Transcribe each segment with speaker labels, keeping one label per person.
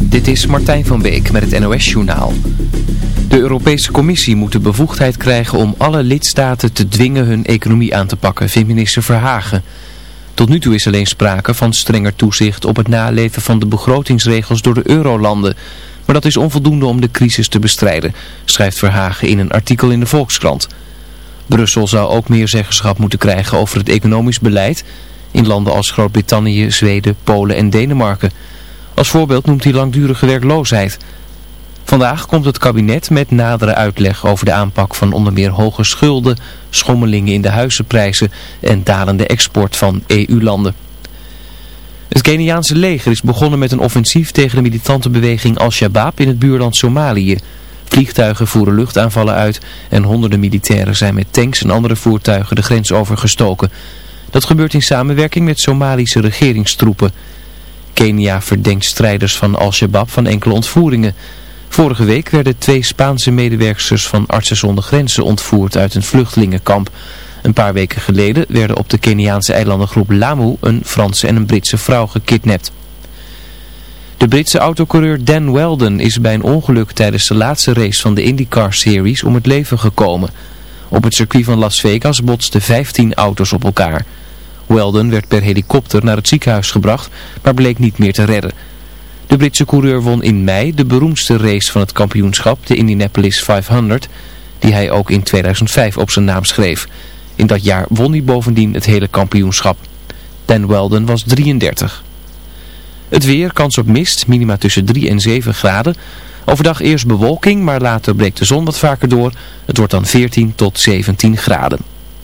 Speaker 1: Dit is Martijn van Beek met het NOS-journaal. De Europese Commissie moet de bevoegdheid krijgen om alle lidstaten te dwingen hun economie aan te pakken, vindt minister Verhagen. Tot nu toe is alleen sprake van strenger toezicht op het naleven van de begrotingsregels door de eurolanden. Maar dat is onvoldoende om de crisis te bestrijden, schrijft Verhagen in een artikel in de Volkskrant. Brussel zou ook meer zeggenschap moeten krijgen over het economisch beleid in landen als Groot-Brittannië, Zweden, Polen en Denemarken. Als voorbeeld noemt hij langdurige werkloosheid. Vandaag komt het kabinet met nadere uitleg over de aanpak van onder meer hoge schulden, schommelingen in de huizenprijzen en dalende export van EU-landen. Het Keniaanse leger is begonnen met een offensief tegen de militante beweging Al-Shabaab in het buurland Somalië. Vliegtuigen voeren luchtaanvallen uit en honderden militairen zijn met tanks en andere voertuigen de grens overgestoken. Dat gebeurt in samenwerking met Somalische regeringstroepen. Kenia verdenkt strijders van Al-Shabaab van enkele ontvoeringen. Vorige week werden twee Spaanse medewerkers van Artsen zonder Grenzen ontvoerd uit een vluchtelingenkamp. Een paar weken geleden werden op de Keniaanse eilandengroep Lamu een Franse en een Britse vrouw gekidnapt. De Britse autocoureur Dan Weldon is bij een ongeluk tijdens de laatste race van de IndyCar Series om het leven gekomen. Op het circuit van Las Vegas botsten 15 auto's op elkaar. Weldon werd per helikopter naar het ziekenhuis gebracht, maar bleek niet meer te redden. De Britse coureur won in mei de beroemdste race van het kampioenschap, de Indianapolis 500, die hij ook in 2005 op zijn naam schreef. In dat jaar won hij bovendien het hele kampioenschap. Dan Weldon was 33. Het weer, kans op mist, minima tussen 3 en 7 graden. Overdag eerst bewolking, maar later breekt de zon wat vaker door. Het wordt dan 14 tot 17 graden.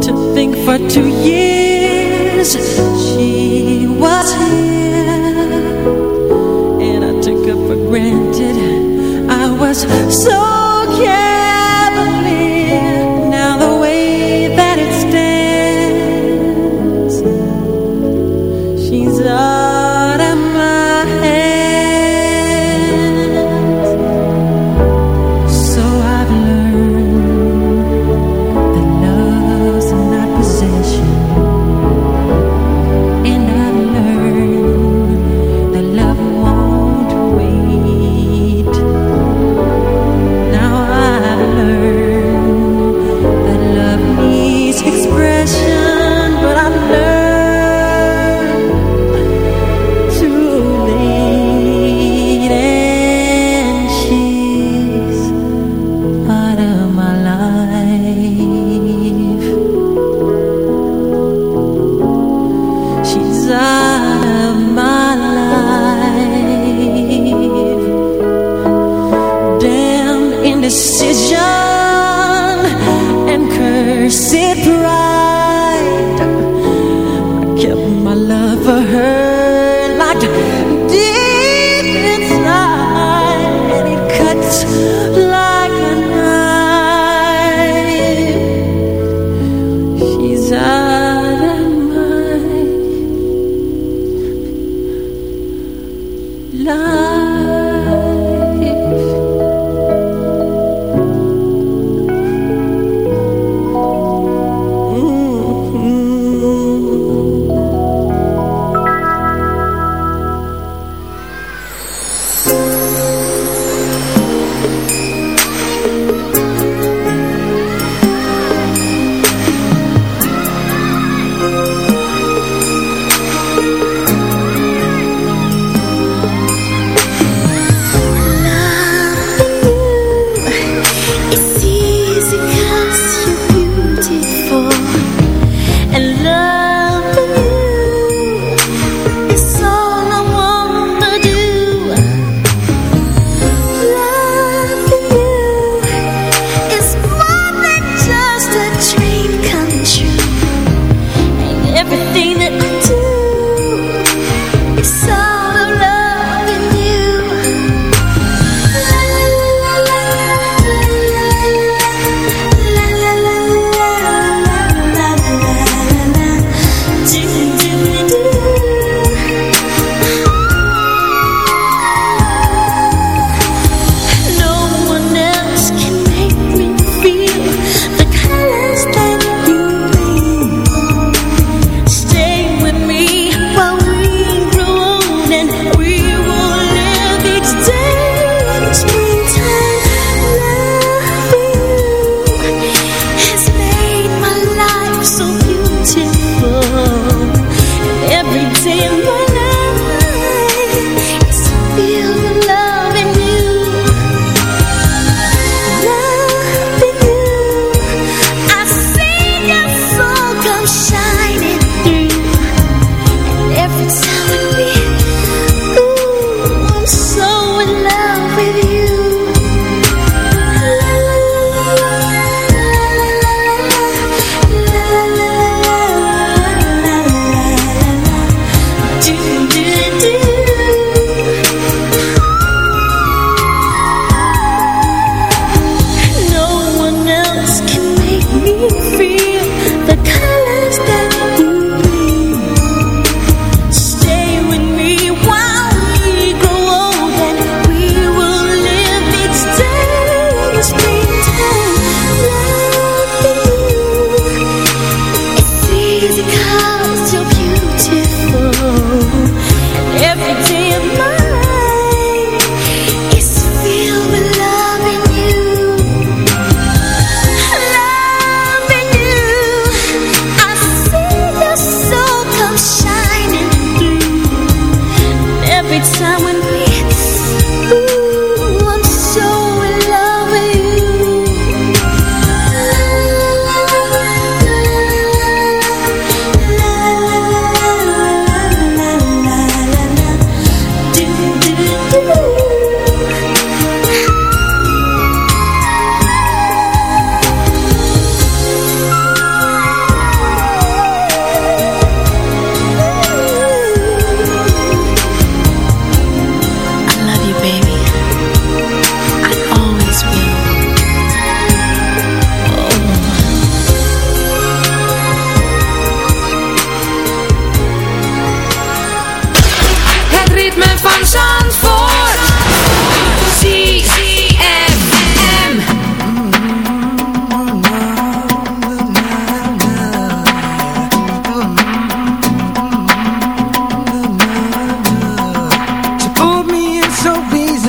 Speaker 2: To think for two years she was here, and I took her for granted. I was so cavalier.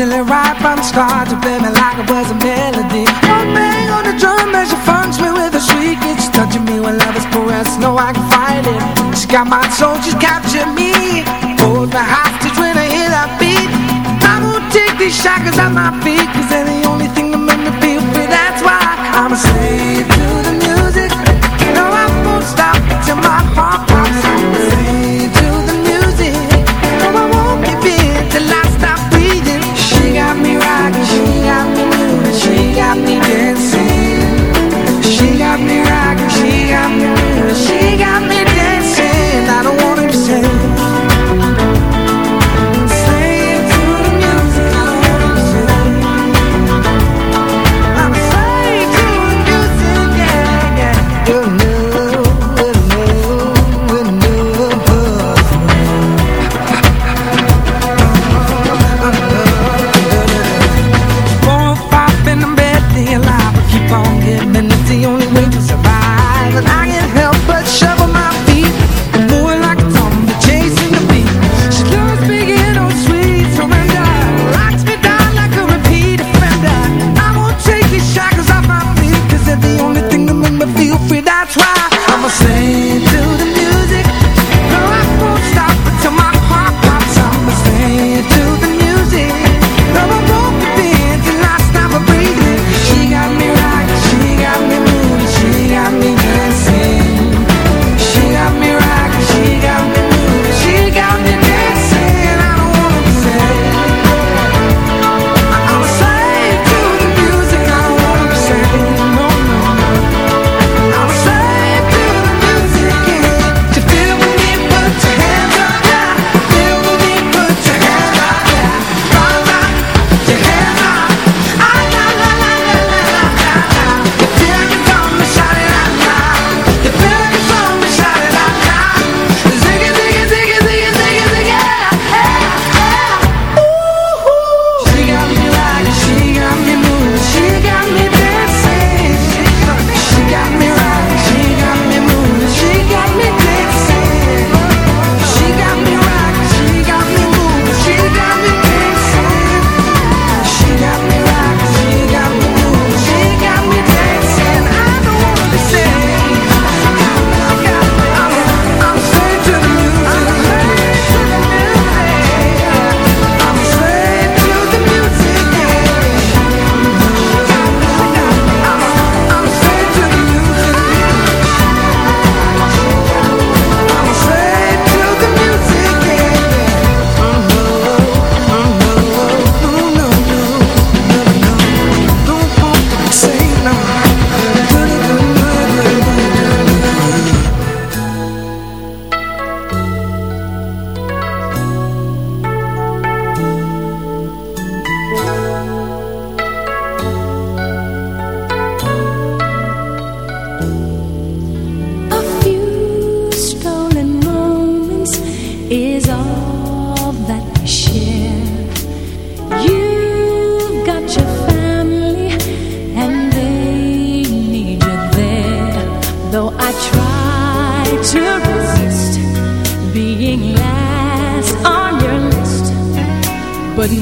Speaker 2: feeling right from the start. You play me like it was a melody. One bang on the drum as she funks me with a shriek. It's touching me when love is caressed. No, I can fight it. She got my soul, she's
Speaker 3: captured me. Hold me
Speaker 2: hostage when I hear that beat. I won't take these shackles out my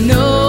Speaker 2: know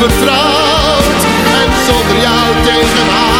Speaker 4: vertrouwd. En zonder jou tegenaan.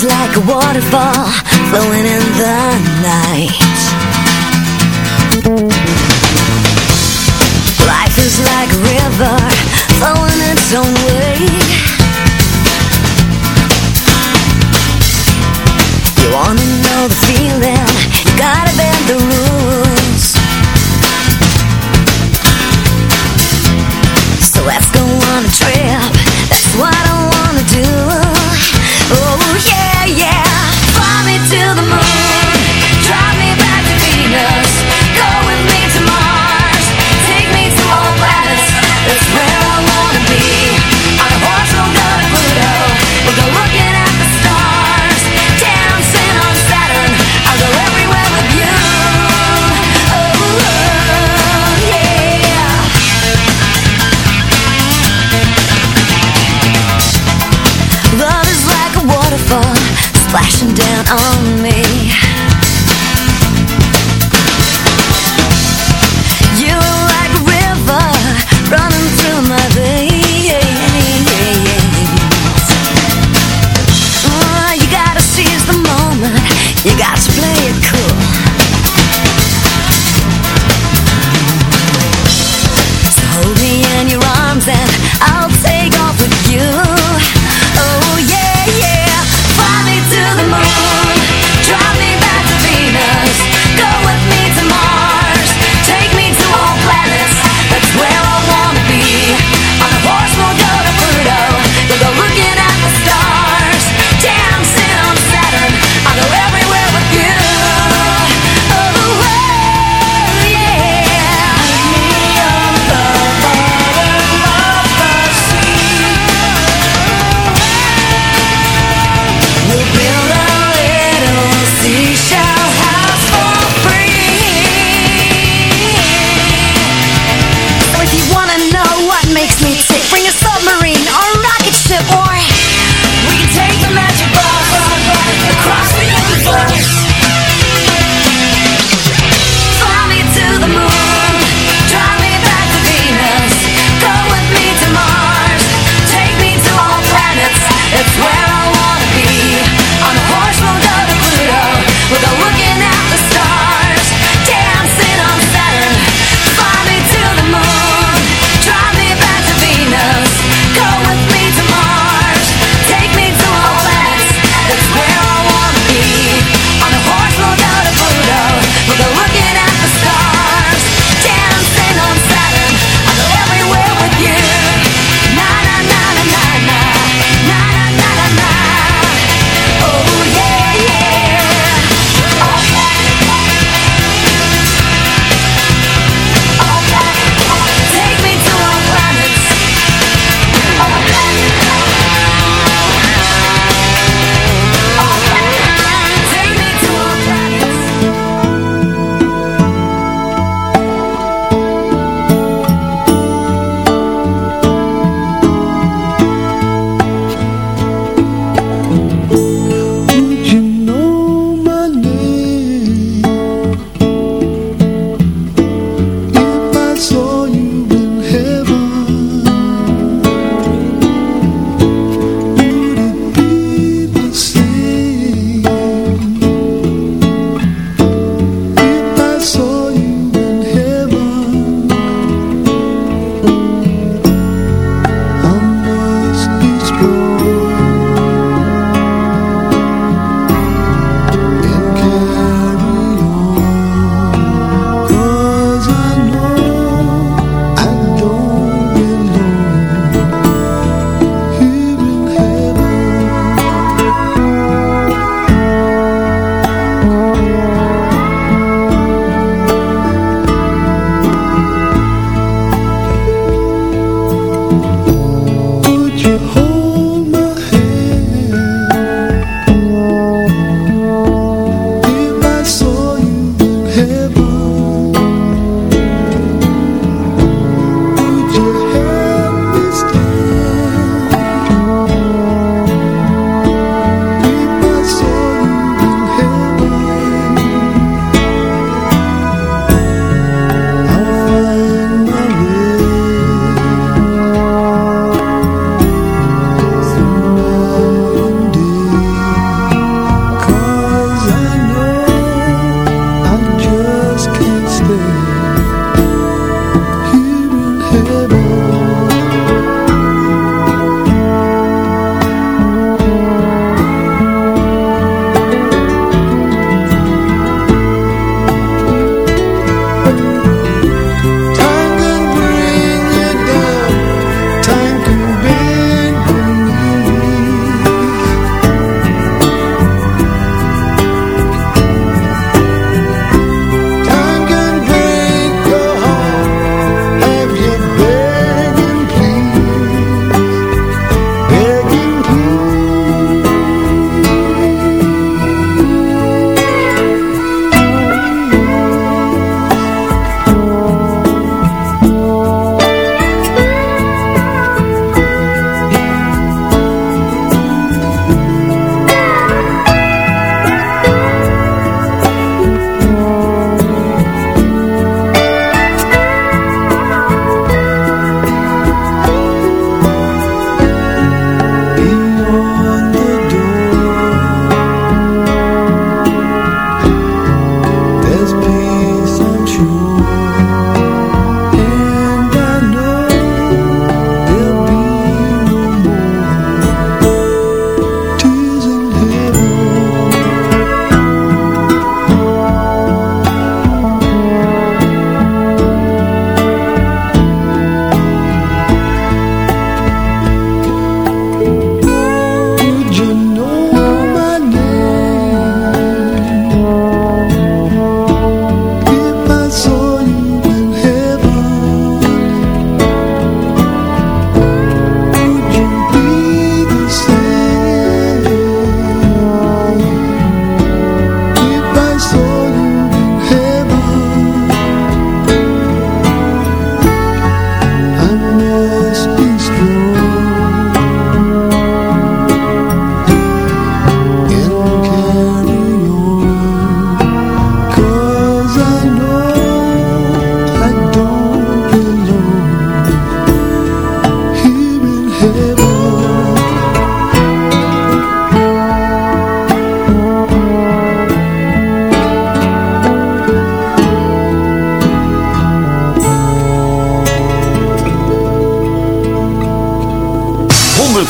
Speaker 5: like a waterfall flowing in the night.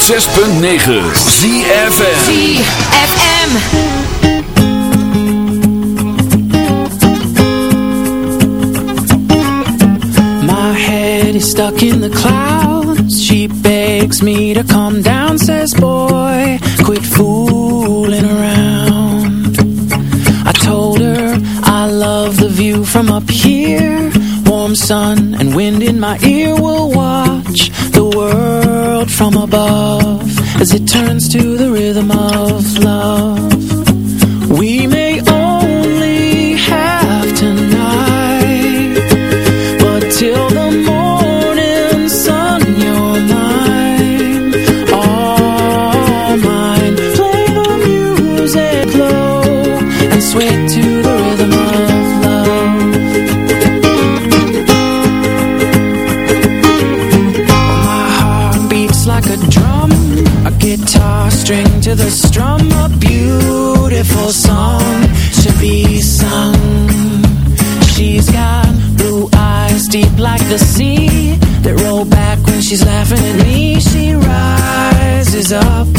Speaker 6: 106.9 ZFM
Speaker 7: ZFM
Speaker 8: Stuck in the clouds. She begs me to calm down Says boy, quit fooling around. I told her I love the view from up here. Warm sun and wind in my ear will watch from above As it turns to the rhythm of love. symphony she rises up.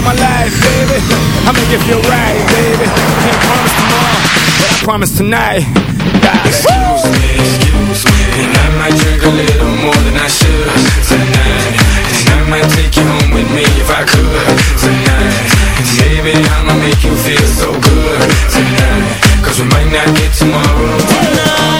Speaker 9: on my life, baby. I'ma give you feel right, baby. Can't promise tomorrow, but I promise tonight. Excuse me, excuse me, and I might drink a little more than I should tonight. And I might take you home with me if I could tonight. And baby, I'ma make you feel so good tonight. 'Cause we might not get tomorrow.
Speaker 8: Tonight.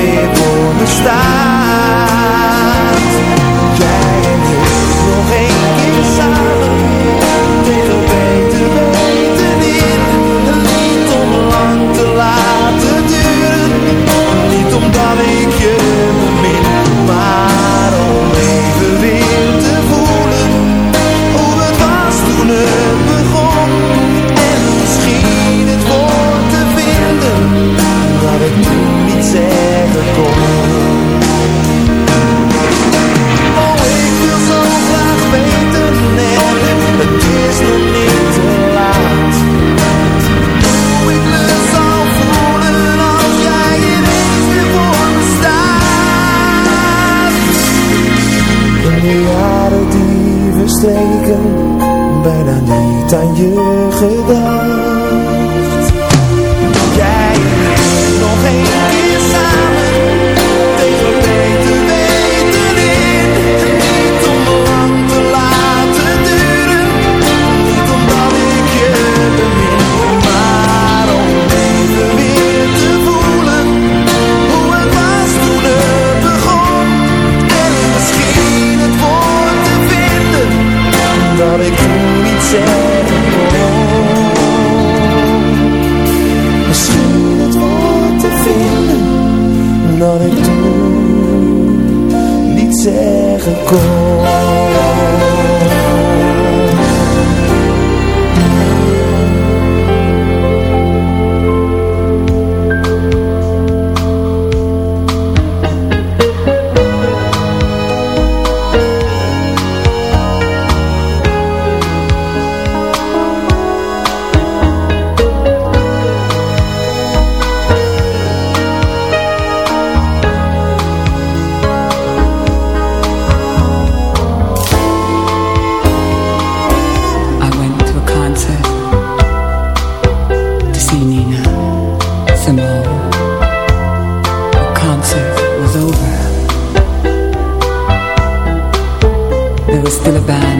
Speaker 10: jij weer voor me staat.
Speaker 11: Still a band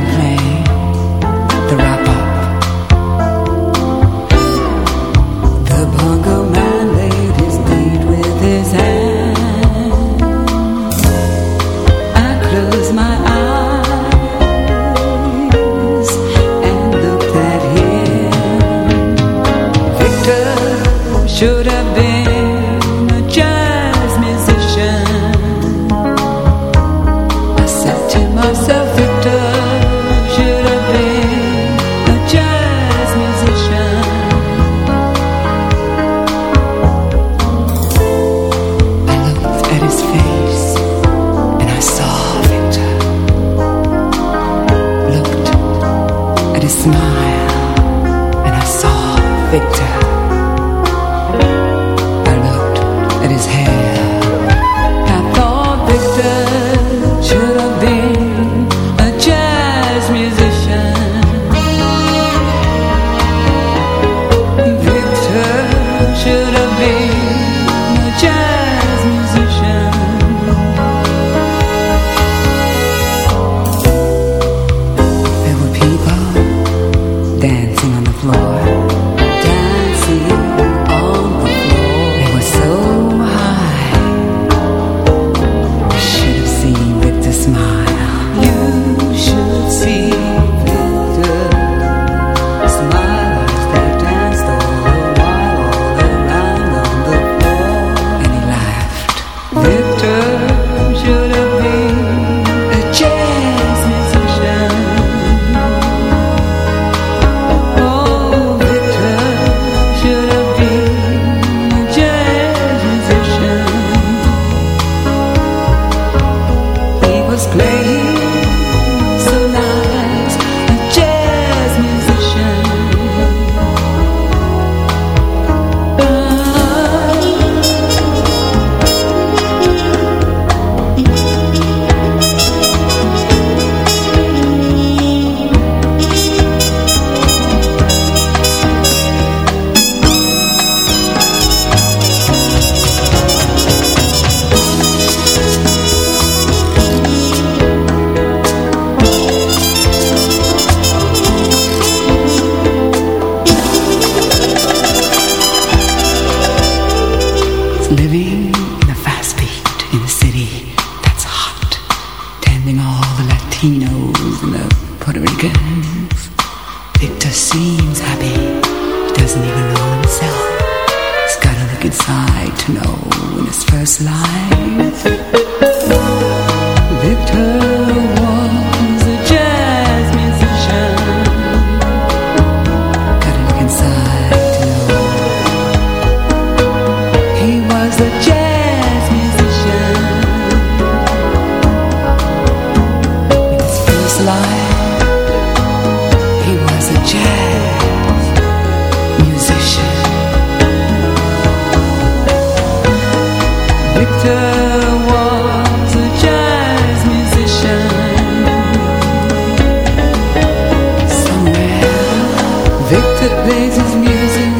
Speaker 11: his
Speaker 8: music